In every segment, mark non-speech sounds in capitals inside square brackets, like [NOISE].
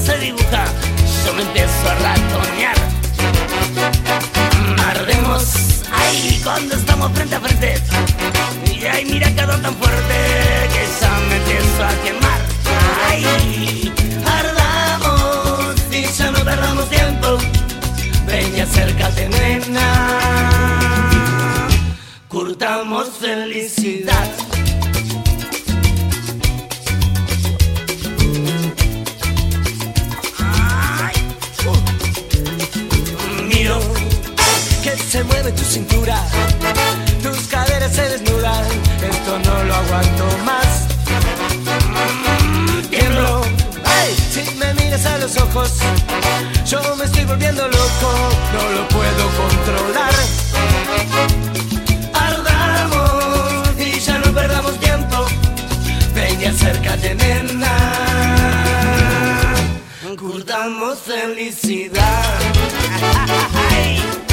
se dibuja, yo me empiezo a ratonear. Ardemos ahí cuando estamos frente a frente. Y ay, mira que tan fuerte que ya me empiezo a quemar. Ay, ardamos y ya no perdamos tiempo. Ven y acércate, nena. Curtamos felicidad. Se mueve tu cintura, tus caderas se desnudan, esto no lo aguanto más. Tiemblo, ay, si me miras a los ojos, yo me estoy volviendo loco, no lo puedo controlar. Ardamos y ya no perdamos tiempo. Ven y acércate, nena. Curtamos felicidad. [LAUGHS]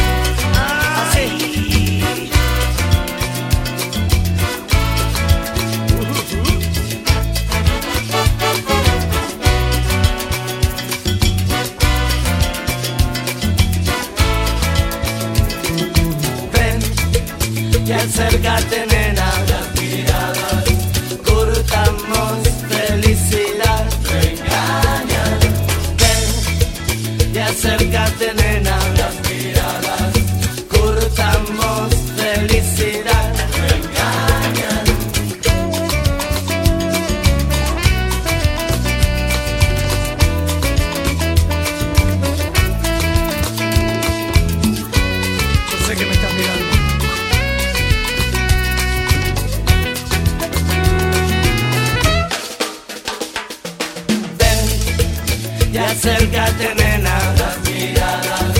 acércate, nena, las miradas,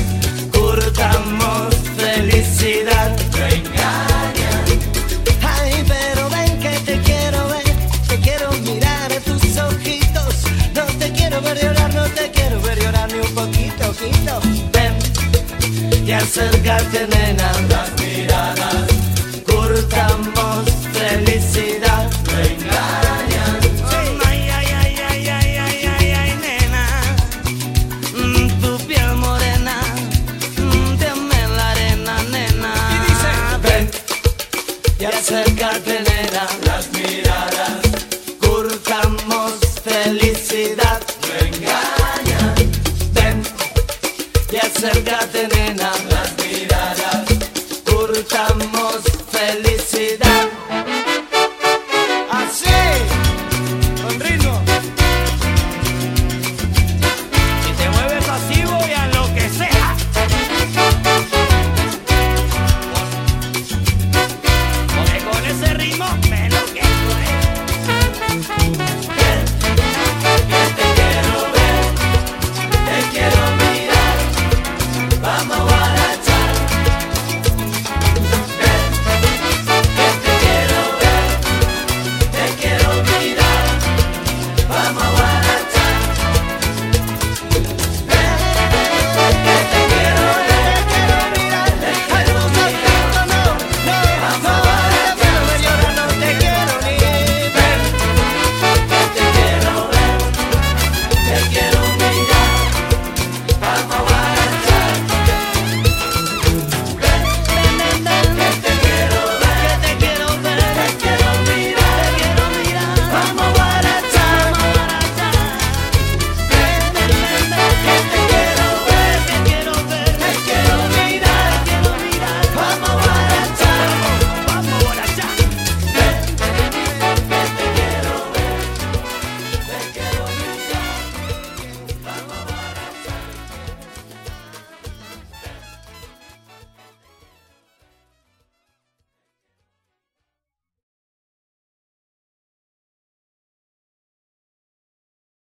curtamos felicidad, me engañan. Ay, pero ven que te quiero ver, te quiero mirar a tus ojitos, no te quiero ver llorar, no te quiero ver llorar ni un poquito, poquito. Ven y acércate, nena, las miradas. Curcamos felicidad, no engaña. Ven y acércate, nena, las miradas. Curcamos felicidad.